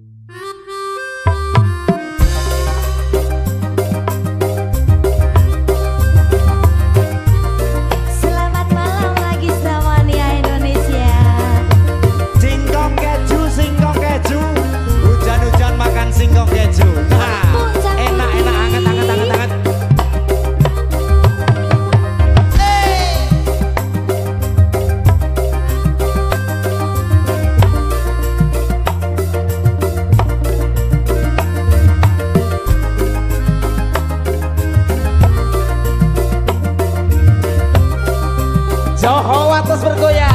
Mm. Joho atas bergoyang